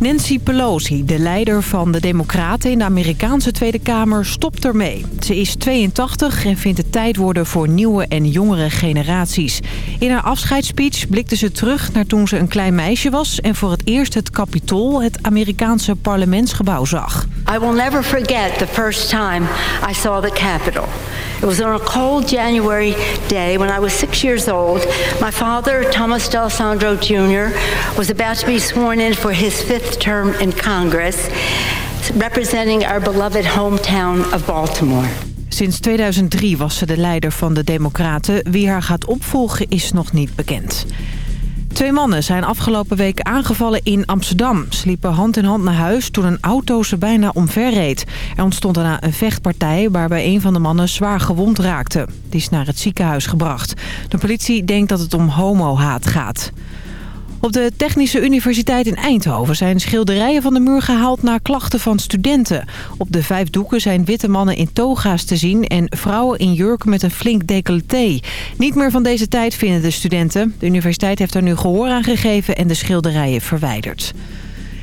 Nancy Pelosi, de leider van de Democraten in de Amerikaanse Tweede Kamer, stopt ermee. Ze is 82 en vindt het tijd worden voor nieuwe en jongere generaties. In haar afscheidsspeech blikte ze terug naar toen ze een klein meisje was... en voor het eerst het Capitool, het Amerikaanse parlementsgebouw, zag. I will never forget the first time I saw the Capitol. It was on a cold January day when I was six years old. My father, Thomas D'Alessandro Jr., was about to be sworn in for his fifth term in Congress, representing our beloved hometown of Baltimore. Sinds 2003 was ze de leider van de Democraten. Wie haar gaat opvolgen is nog niet bekend. Twee mannen zijn afgelopen week aangevallen in Amsterdam. Ze liepen hand in hand naar huis toen een auto ze bijna omverreed. Er ontstond daarna een vechtpartij waarbij een van de mannen zwaar gewond raakte. Die is naar het ziekenhuis gebracht. De politie denkt dat het om homohaat gaat. Op de Technische Universiteit in Eindhoven zijn schilderijen van de muur gehaald na klachten van studenten. Op de vijf doeken zijn witte mannen in toga's te zien en vrouwen in jurken met een flink decolleté. Niet meer van deze tijd vinden de studenten. De universiteit heeft er nu gehoor aan gegeven en de schilderijen verwijderd.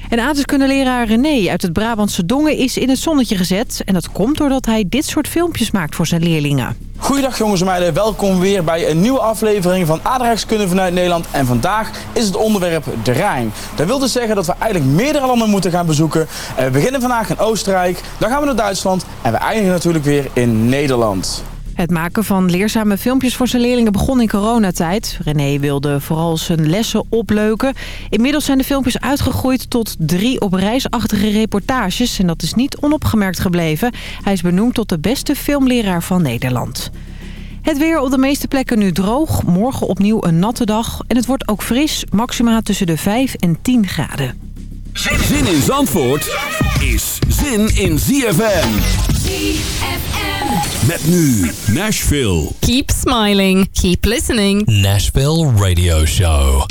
En aardrijkskundeleraar René uit het Brabantse Dongen is in het zonnetje gezet. En dat komt doordat hij dit soort filmpjes maakt voor zijn leerlingen. Goedendag jongens en meiden, welkom weer bij een nieuwe aflevering van Aardrijkskunde vanuit Nederland. En vandaag is het onderwerp de Rijn. Dat wil dus zeggen dat we eigenlijk meerdere landen moeten gaan bezoeken. We beginnen vandaag in Oostenrijk, dan gaan we naar Duitsland en we eindigen natuurlijk weer in Nederland. Het maken van leerzame filmpjes voor zijn leerlingen begon in coronatijd. René wilde vooral zijn lessen opleuken. Inmiddels zijn de filmpjes uitgegroeid tot drie op reisachtige reportages. En dat is niet onopgemerkt gebleven. Hij is benoemd tot de beste filmleraar van Nederland. Het weer op de meeste plekken nu droog. Morgen opnieuw een natte dag. En het wordt ook fris. Maxima tussen de 5 en 10 graden. Zin in Zandvoort is zin in ZFM. ZFM. Met nu Nashville. Keep smiling. Keep listening. Nashville Radio Show.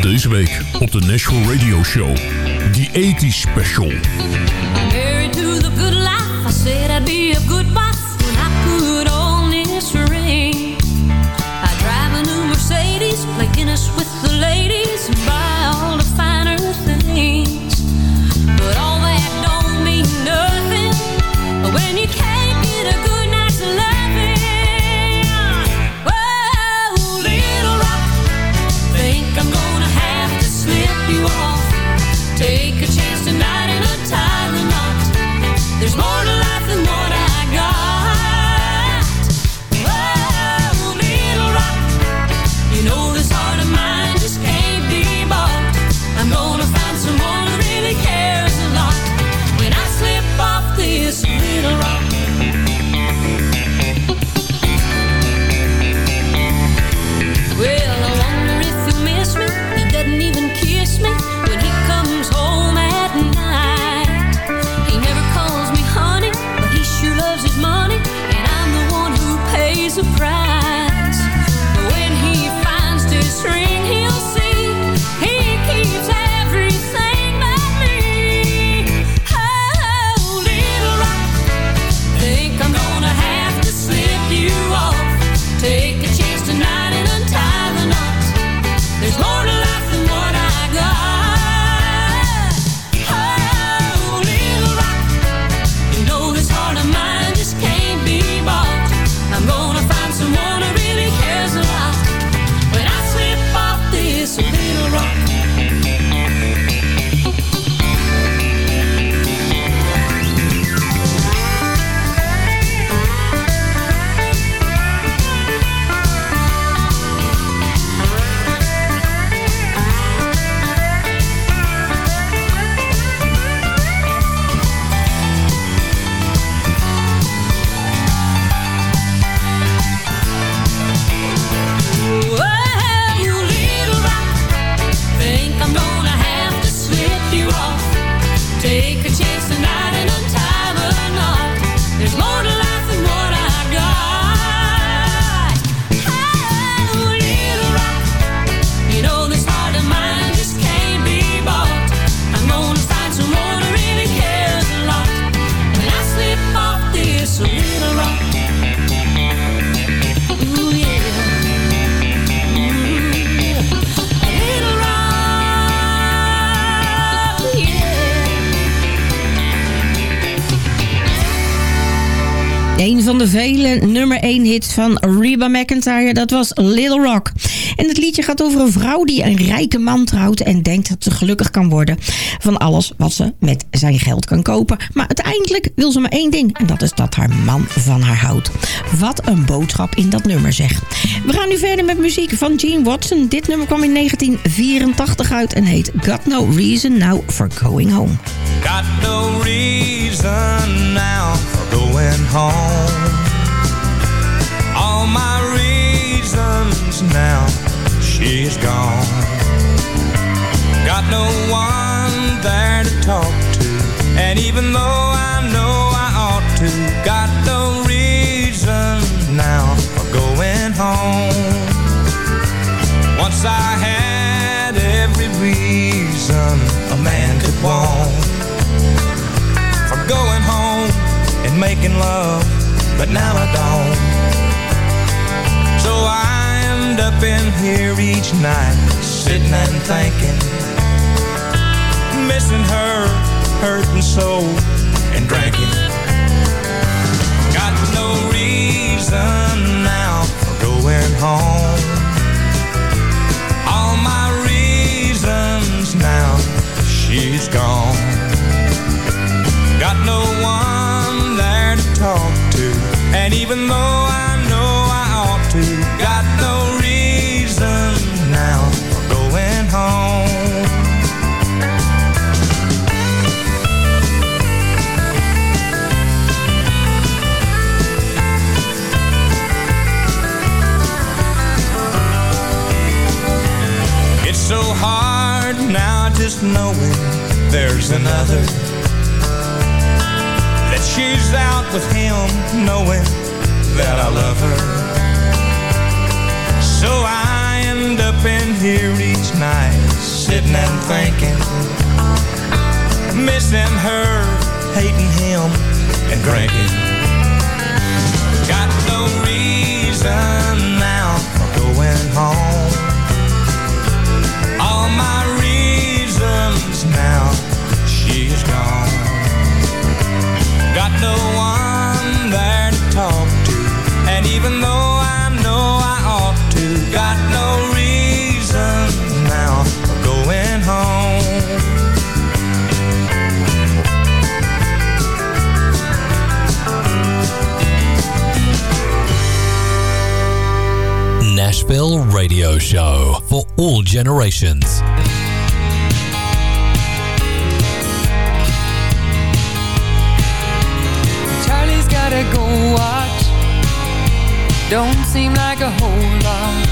Deze week op de Nashville Radio Show. The 80s Special. Married to the good life. I said I'd be a good wife nummer 1 hits van Reba McIntyre, dat was Little Rock. En het liedje gaat over een vrouw die een rijke man trouwt en denkt dat ze gelukkig kan worden van alles wat ze met zijn geld kan kopen. Maar uiteindelijk wil ze maar één ding en dat is dat haar man van haar houdt. Wat een boodschap in dat nummer zeg. We gaan nu verder met muziek van Gene Watson. Dit nummer kwam in 1984 uit en heet Got No Reason Now for Going Home. Got no reason now for going home. My reasons now, she's gone. Got no one there to talk to, and even though I know I ought to, got no reason now for going home. Once I had every reason a man could want for going home and making love, but now I don't. I end up in here each night, sitting and thinking, missing her, hurting so, and drinking. Got no reason now for going home. All my reasons now, she's gone. Got no one there to talk to, and even though I to, got no reason now for going home. It's so hard now just knowing there's another. That she's out with him knowing that I love her So I end up in here each night Sitting and thinking Missing her, hating him, and drinking. Got no reason now for going home. All my reasons now she's gone. Got no one there to talk to and even though Nashville Radio Show for all generations. Charlie's gotta go watch. Don't seem like a whole lot.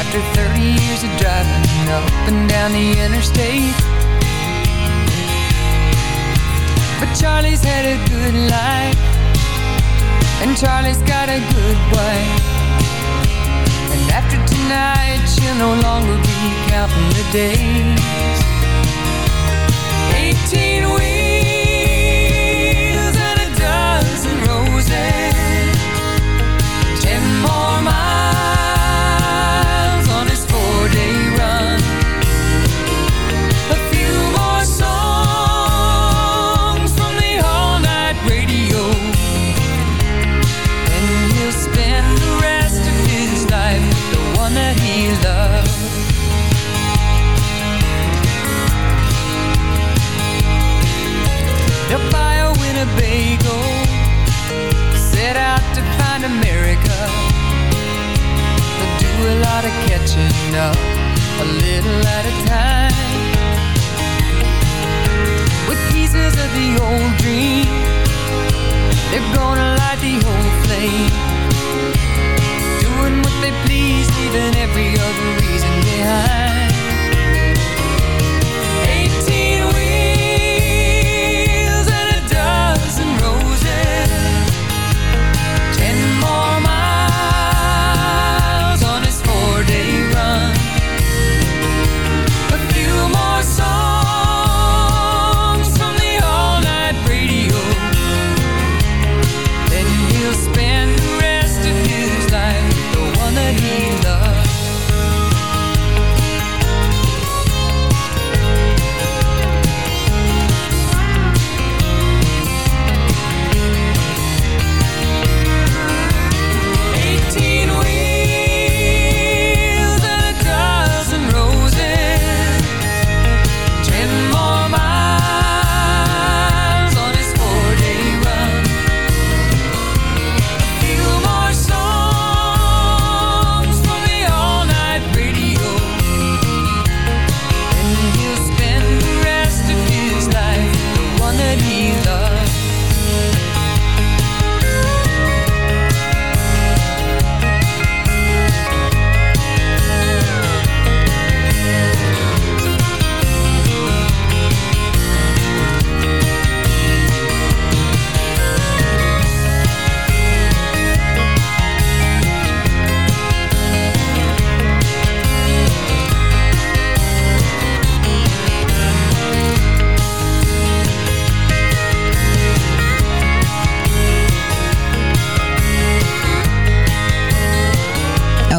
After 30 years of driving up and down the interstate. But Charlie's had a good life. And Charlie's got a good wife. Tonight, she'll no longer be counting the days. 18 wheels catching up, a little at a time. With pieces of the old dream, they're gonna light the old flame. Doing what they please, leaving every other reason behind.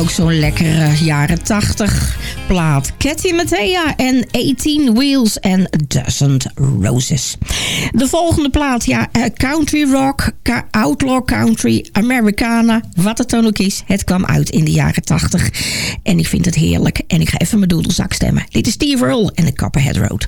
Zo'n lekkere jaren 80 plaat. Cathy Mattea en 18 Wheels en Dozen Roses. De volgende plaat, ja, eh, country rock, outlaw country, Americana, wat het dan ook is. Het kwam uit in de jaren 80 en ik vind het heerlijk. En ik ga even mijn doedelzak stemmen. Dit is Steve Earle en de Copperhead Road.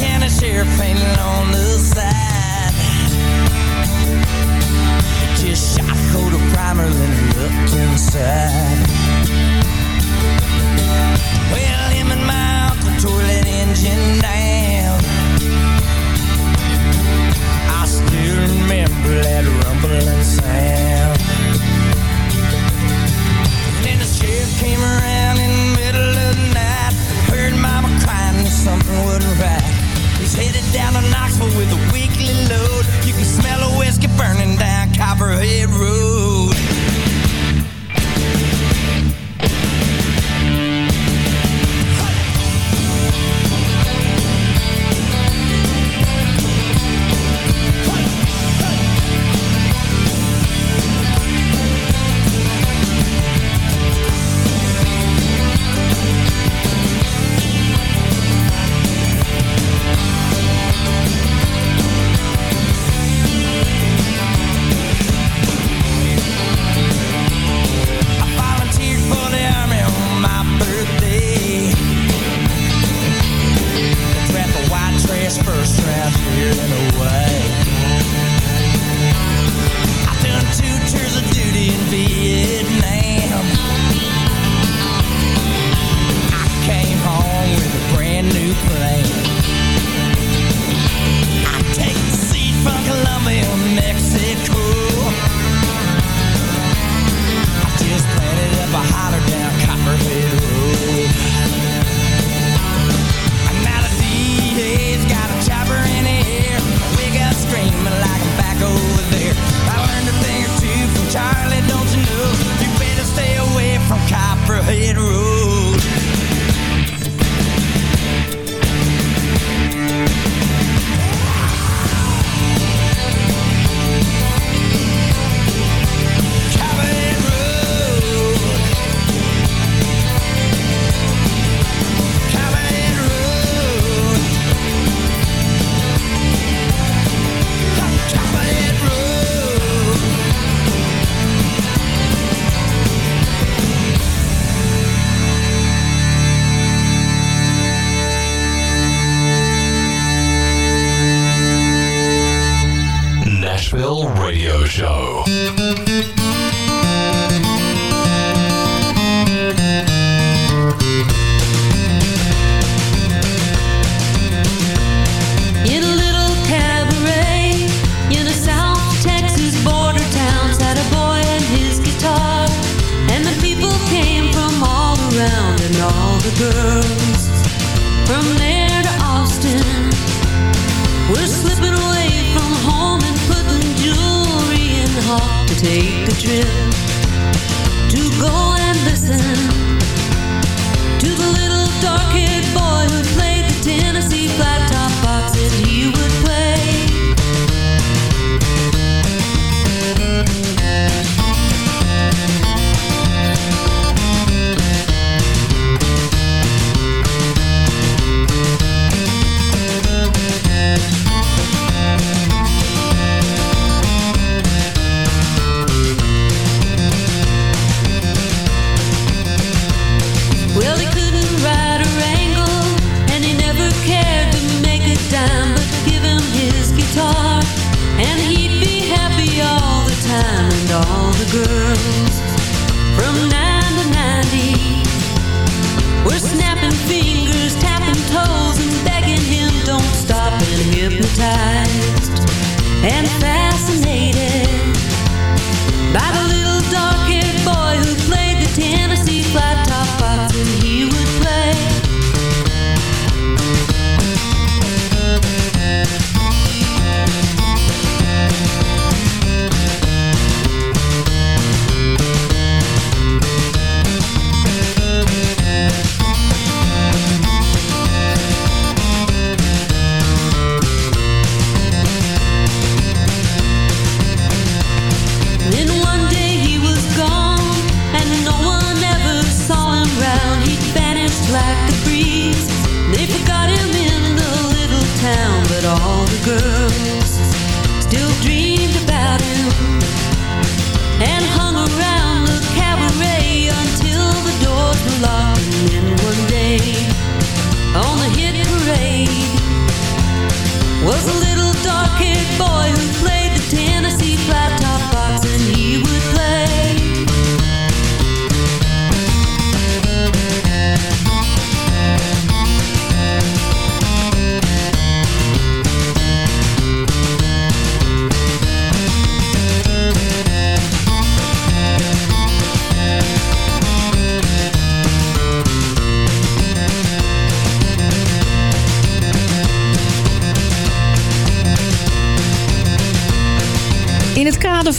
can of sheriff painted on the side. Just shot a coat of primer, then looked inside. Well, him and my uncle tore that engine down. I still remember that rumbling sound. Then the sheriff came around in the middle of the night. Heard mama crying that something wouldn't right. She's headed down to Knoxville with a weekly load. You can smell a whiskey burning down Copperhead Road.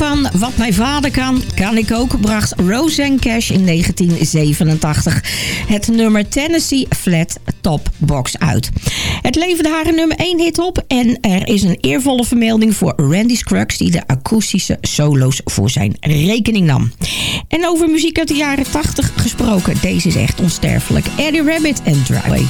van Wat Mijn Vader Kan, Kan Ik Ook bracht Rose Cash in 1987 het nummer Tennessee Flat Top Box uit. Het leverde haar een nummer 1 hit op en er is een eervolle vermelding voor Randy Scruggs die de akoestische solo's voor zijn rekening nam. En over muziek uit de jaren 80 gesproken, deze is echt onsterfelijk. Eddie Rabbit en Driveway.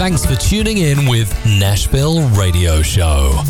Thanks for tuning in with Nashville Radio Show.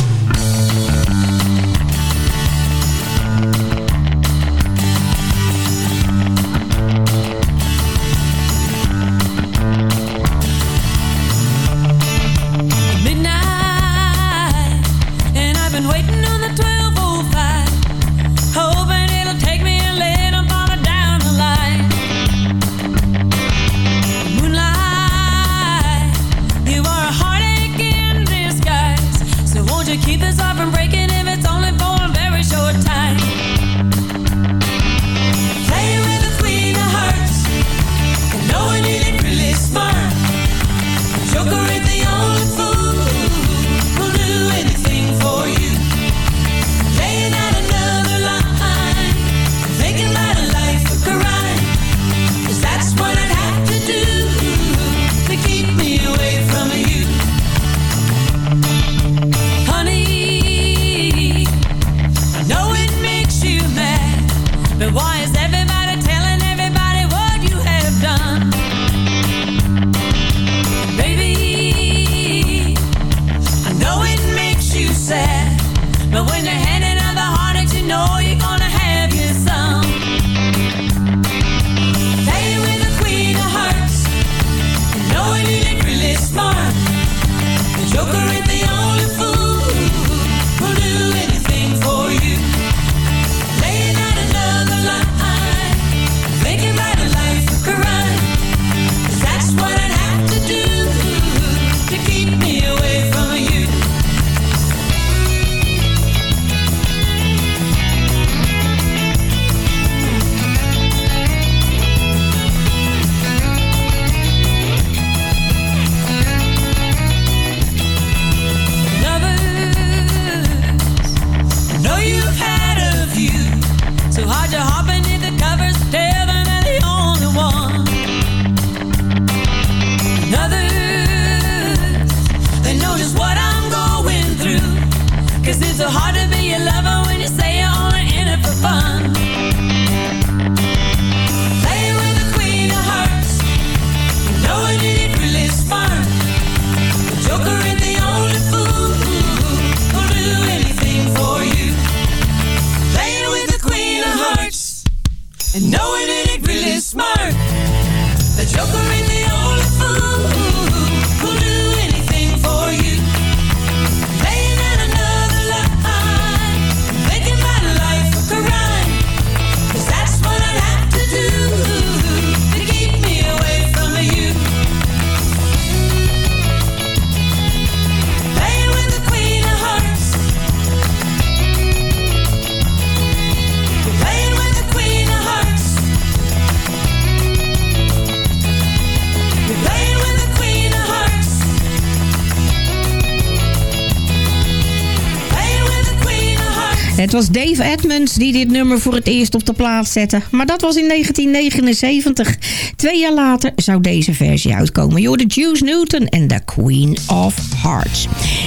Die dit nummer voor het eerst op de plaats zetten. Maar dat was in 1979. Twee jaar later zou deze versie uitkomen. Je de Juice Newton en The Queen of Hearts.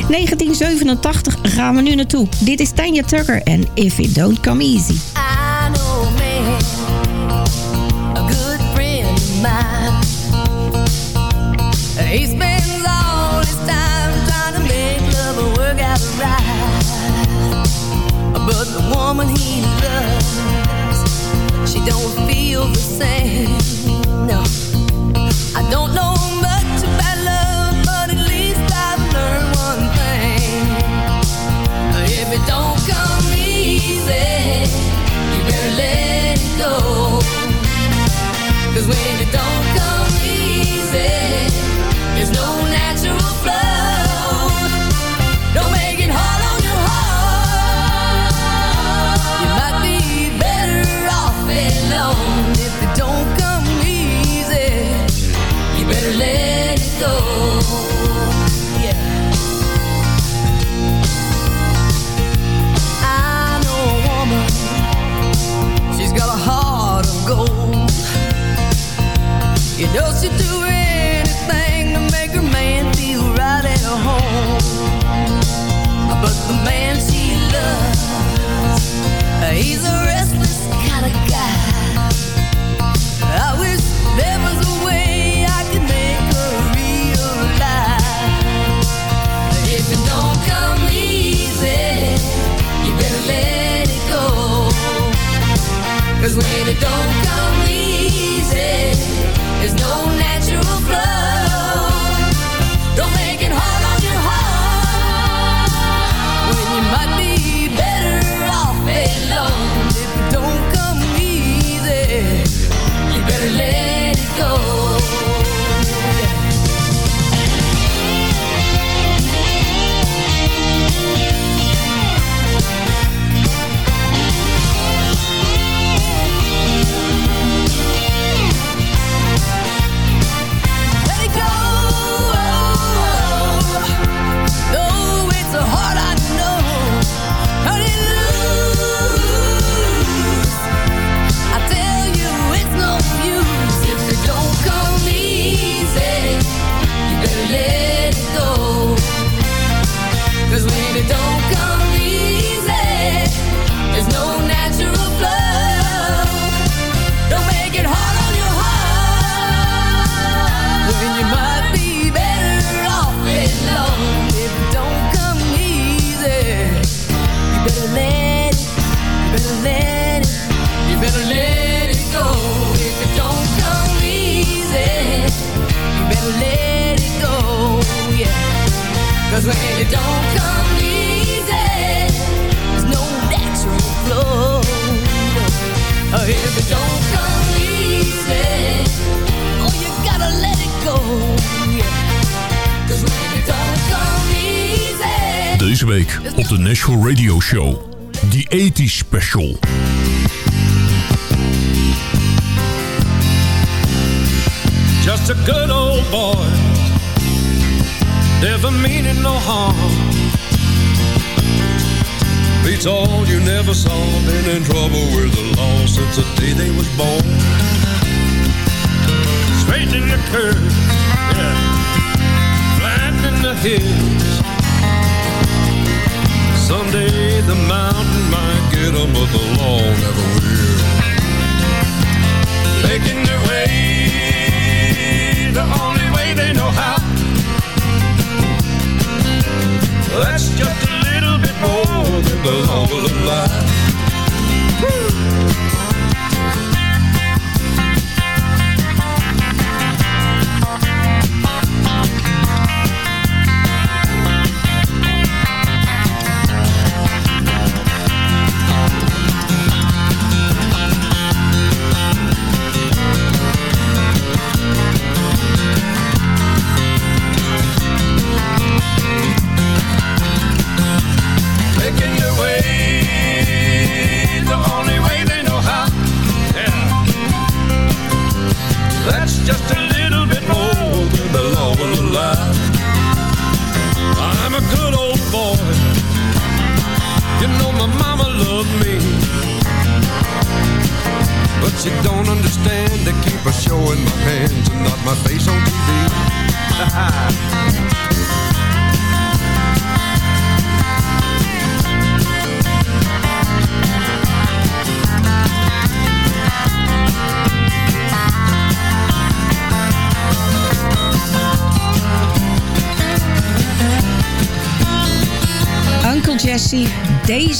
1987 gaan we nu naartoe. Dit is Tanya Tucker en If It Don't Come Easy. the same. No, I don't know. don't come easy. There's no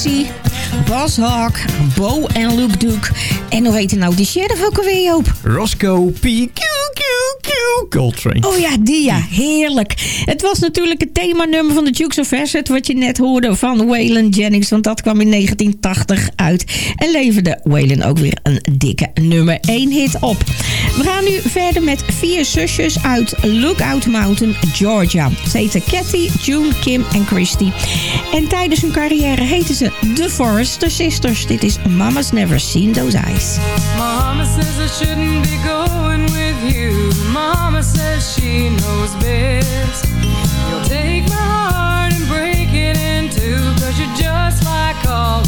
Lucy, Bas Bo en Luke Duke. En hoe heet nou die sheriff ook alweer, Joop? Roscoe Peak. Oh ja, die. Heerlijk. Het was natuurlijk het themanummer van de Dukes of Hazzard... wat je net hoorde van Waylon Jennings. Want dat kwam in 1980 uit. En leverde Waylon ook weer een dikke nummer 1 hit op. We gaan nu verder met vier zusjes uit Lookout Mountain, Georgia. Ze heten Cathy, June, Kim en Christy. En tijdens hun carrière heten ze The Forrester Sisters. Dit is Mama's Never Seen Those Eyes. Mama says I shouldn't be going with you. Mama says she knows best. You'll take my heart and break it in two, cause you're just like all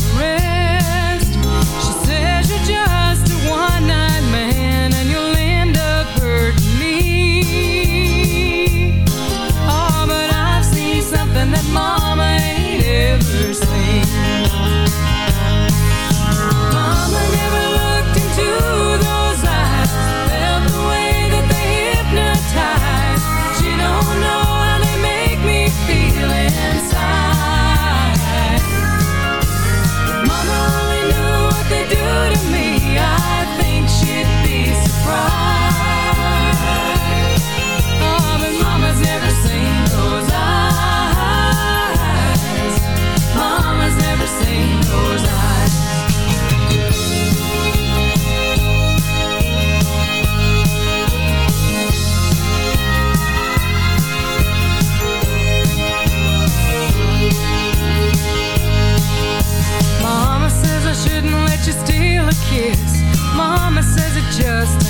just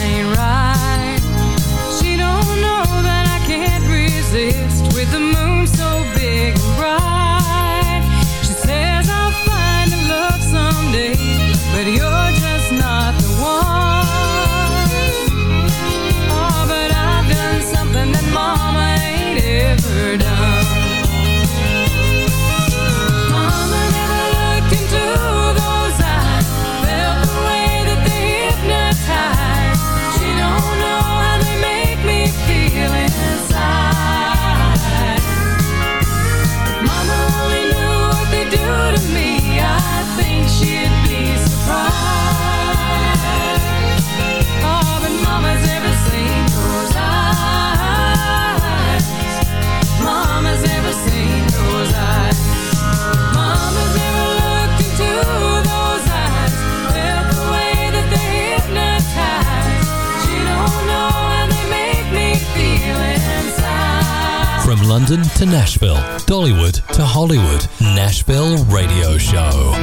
Nashville, Dollywood to Hollywood. Nashville Radio Show.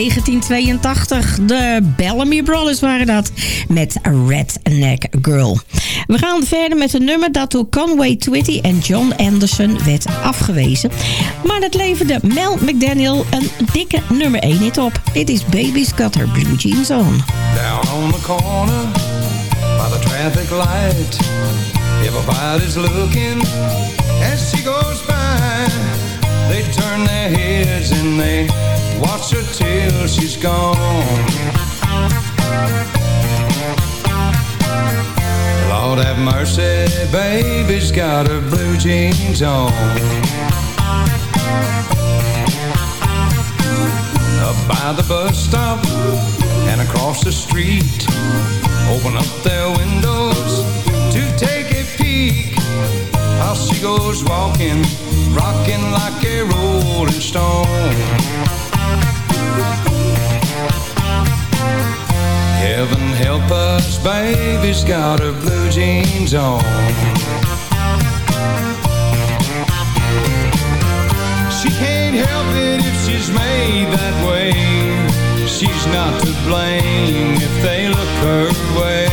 1982, de Bellamy Brothers waren dat, met Redneck Girl. We gaan verder met een nummer dat door Conway Twitty en John Anderson werd afgewezen. Maar dat leverde Mel McDaniel een dikke nummer 1 hit op. Dit is Baby's Got Her Blue Jeans On. Down on the corner by the traffic light. Everybody's looking as she goes by. They turn their heads and they watch her till she's gone. Lord have mercy, baby's got her blue jeans on. Up by the bus stop and across the street. Open up their windows to take a peek. How she goes walking, rocking like a rolling stone. Heaven help us, baby's got her blue jeans on. She can't help it if she's made that way. She's not to blame if they look her way.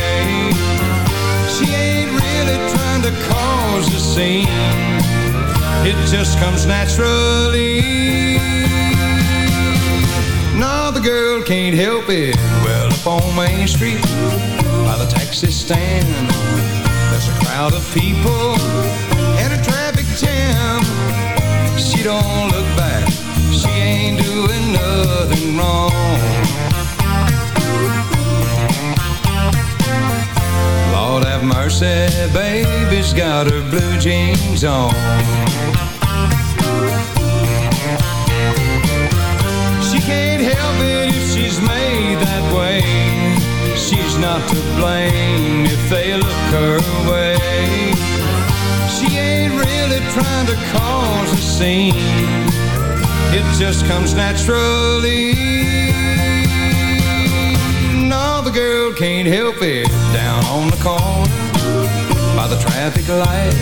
She ain't really trying to cause a scene. It just comes naturally. No, the girl can't help it. Well, up on Main Street by the taxi stand. There's a crowd of people and a traffic jam. She don't look back, she ain't doing nothing wrong. Lord have mercy, baby's got her blue jeans on. Cause a scene. It just comes naturally. No, the girl can't help it down on the corner by the traffic light.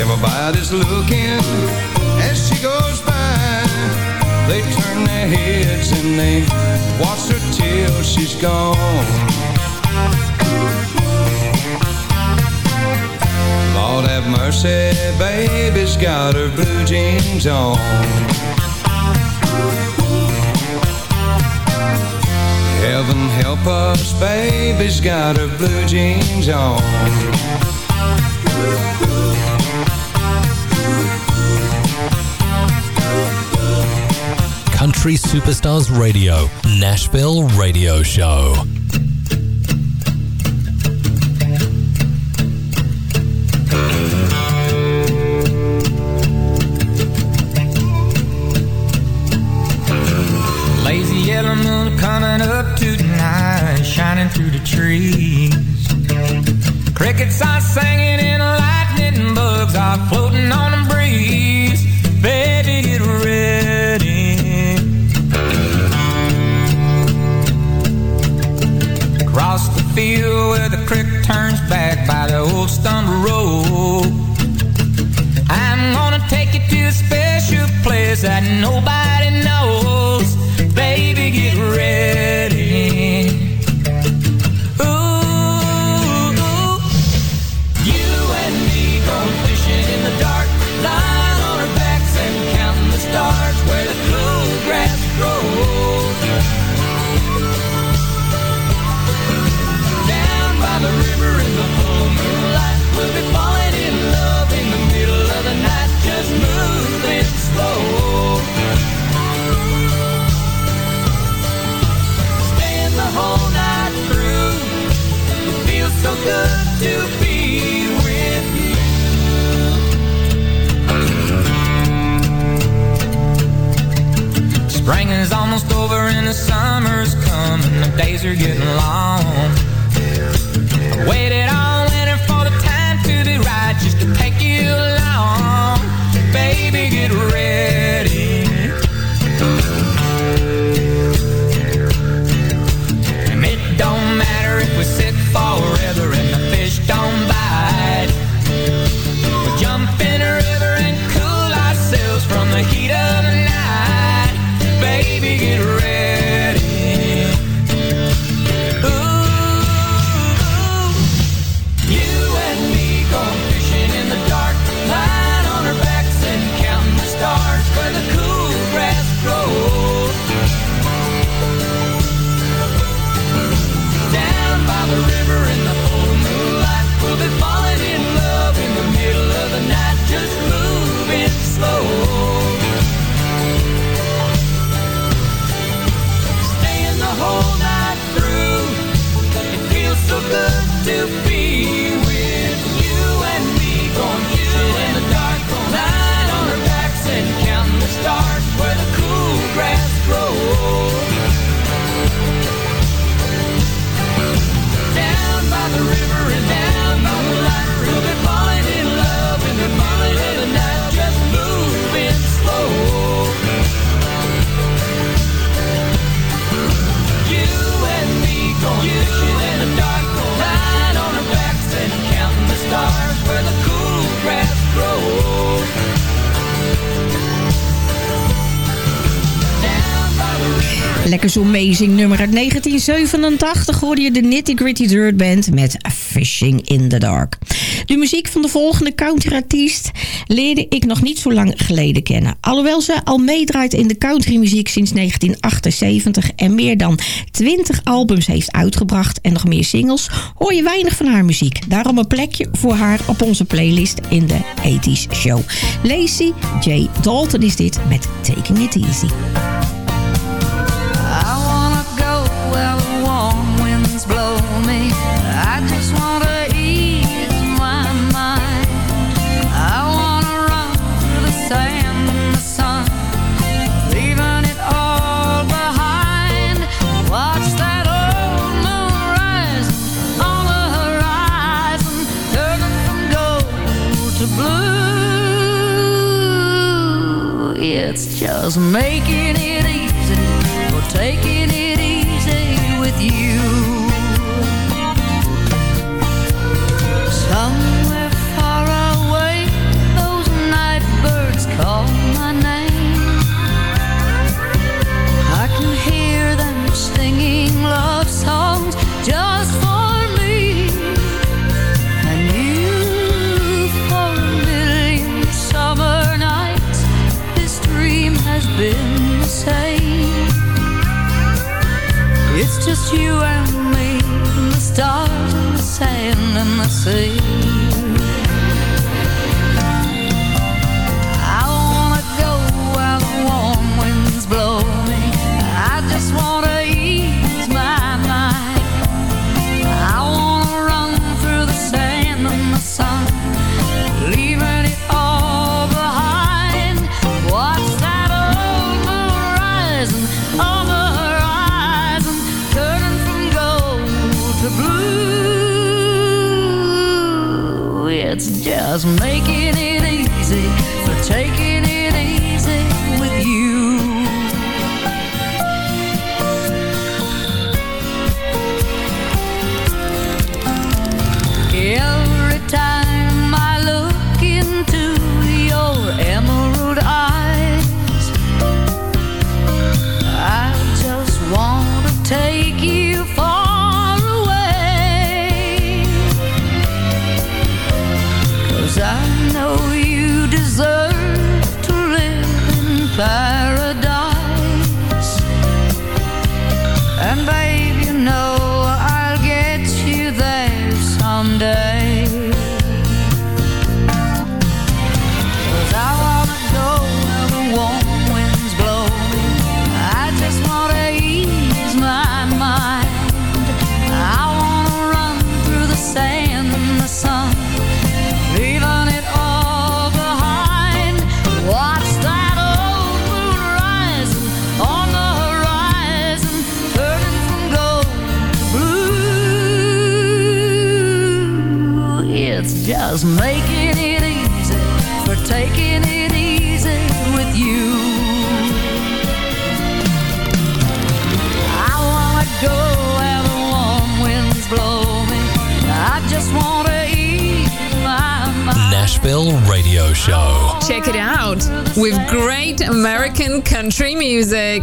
Everybody's looking as she goes by. They turn their heads and they watch her till she's gone. Lord have mercy, baby's got her blue jeans on. Heaven help us, baby's got her blue jeans on. Country Superstars Radio, Nashville Radio Show. Floating on the breeze. Baby, get ready. Across the field where the creek turns back by the old. I'm gonna take you to a special place that nobody Spring is almost over and the summer's coming, the days are getting long. I waited good to be Lekker zo amazing nummer uit 1987 hoorde je de Nitty Gritty Dirt Band met Fishing in the Dark. De muziek van de volgende countryartiest leerde ik nog niet zo lang geleden kennen. Alhoewel ze al meedraait in de countrymuziek sinds 1978 en meer dan 20 albums heeft uitgebracht en nog meer singles, hoor je weinig van haar muziek. Daarom een plekje voor haar op onze playlist in de 80s show. Lacey J. Dalton is dit met Taking It Easy. It's just making it easy or taking great American country music.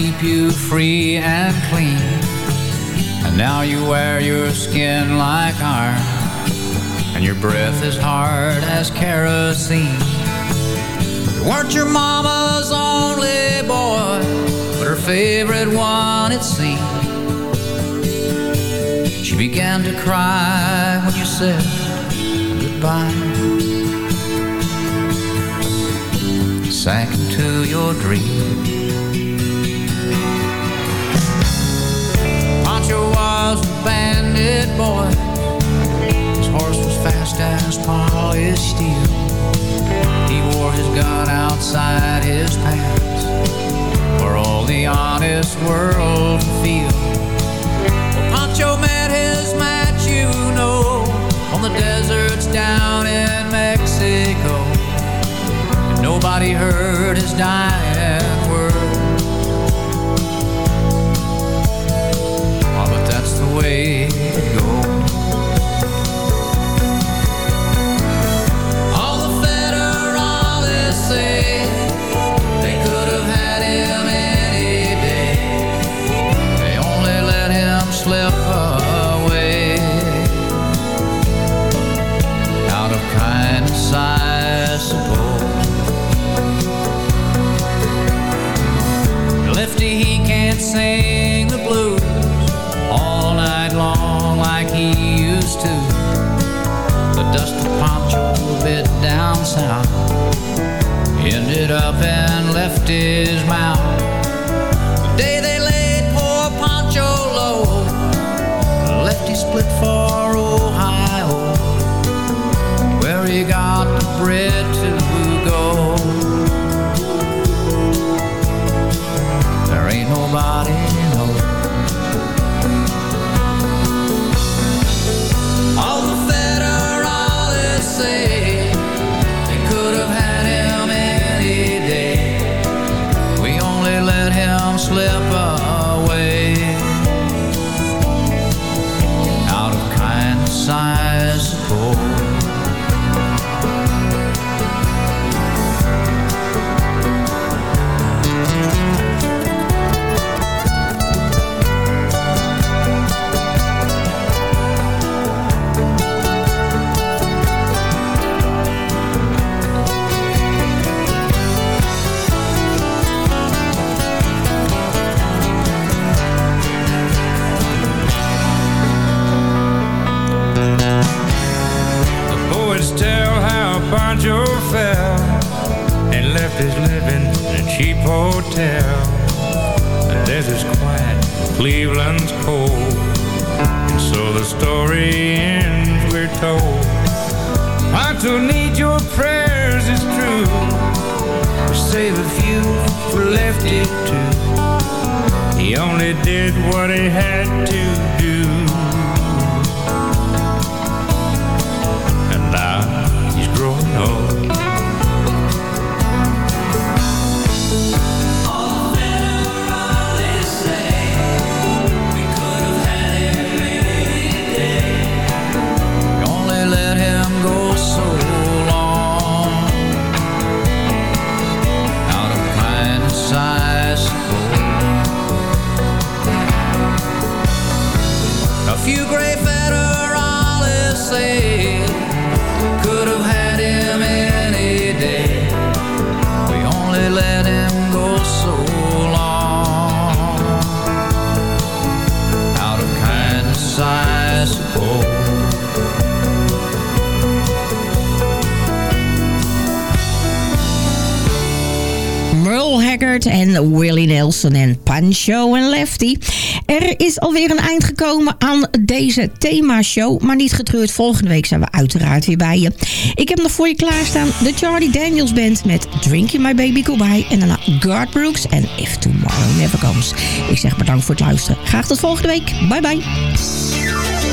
Keep you free and clean. And now you wear your skin like iron, and your breath is hard as kerosene. You weren't your mama's only boy, but her favorite one, it seemed. She began to cry when you said goodbye. sank into your dream. Was a bandit boy. His horse was fast as polished steel. He wore his gun outside his pants for all the honest world to feel. Well, Pancho met his match, you know, on the deserts down in Mexico. and Nobody heard his dying way it goes. All the federalists say they could have had him any day. They only let him slip away. Out of kindness, I suppose. Lefty, he can't sing dust a Pancho bit down south. Ended up and left his mouth. The day they laid poor Pancho low, Lefty split for Ohio, where he got the bread to go. There ain't nobody Pancho en Lefty. Er is alweer een eind gekomen aan deze themashow. Maar niet getreurd, volgende week zijn we uiteraard weer bij je. Ik heb nog voor je klaarstaan de Charlie Daniels Band met Drinking My Baby Goodbye. En daarna Garth Brooks en If Tomorrow Never Comes. Ik zeg bedankt voor het luisteren. Graag tot volgende week. Bye bye.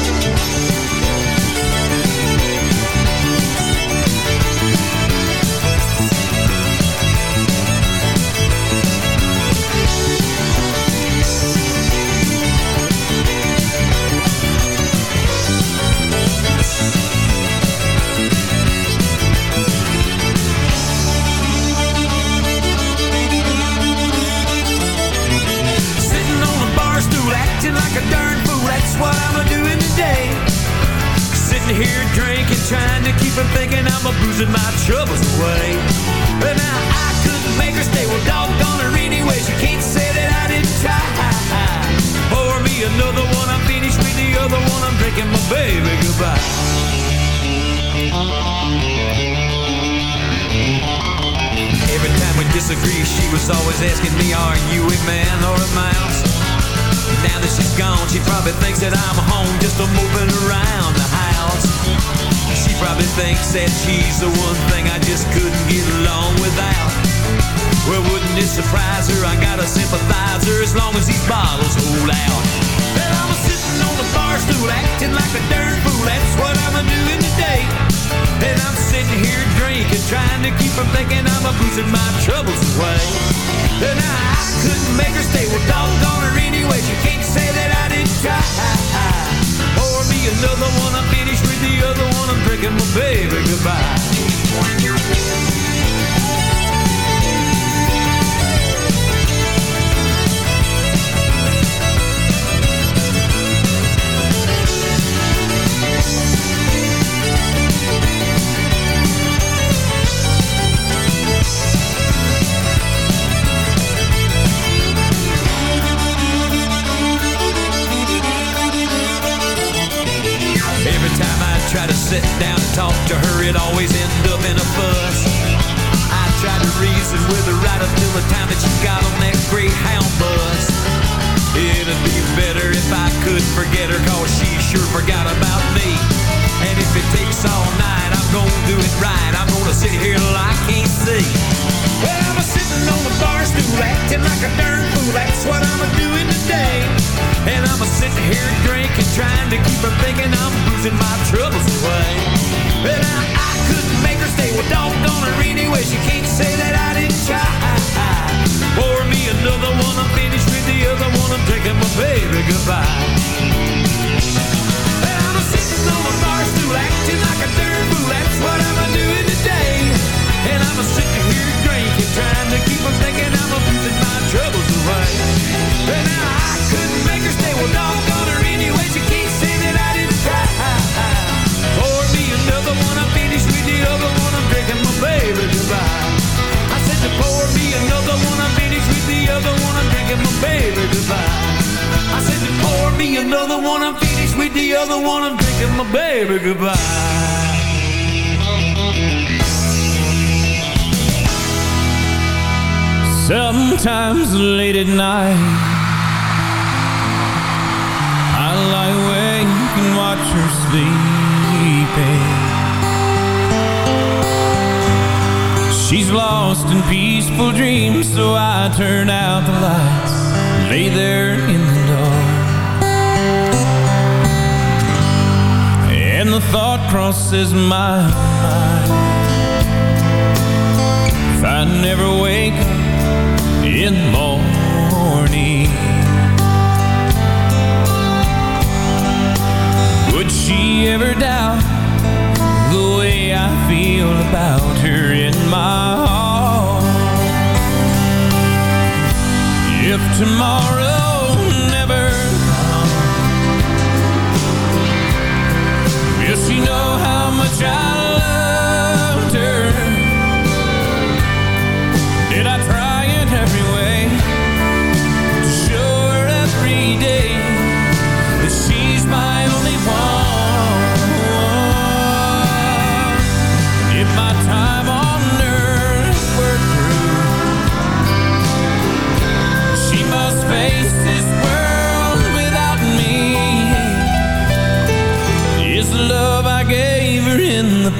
That she's the one thing I just couldn't get along without. Well, wouldn't it surprise her? I got a sympathizer as long as these bottles hold out. Well, I'm sitting on the bar stool acting like a darn fool. That's what I'm doing today. And I'm sitting here drinking, trying to keep from thinking I'm a boozing my troubles away. And I couldn't make her stay. Well, doggone her anyway. She can't say that I didn't try. Pour me another one. I'm finished with the other one. I'm drinking my baby goodbye. lay there in the dark. And the thought crosses my mind. If I never wake up in the morning Would she ever doubt the way I feel about her in my heart? if tomorrow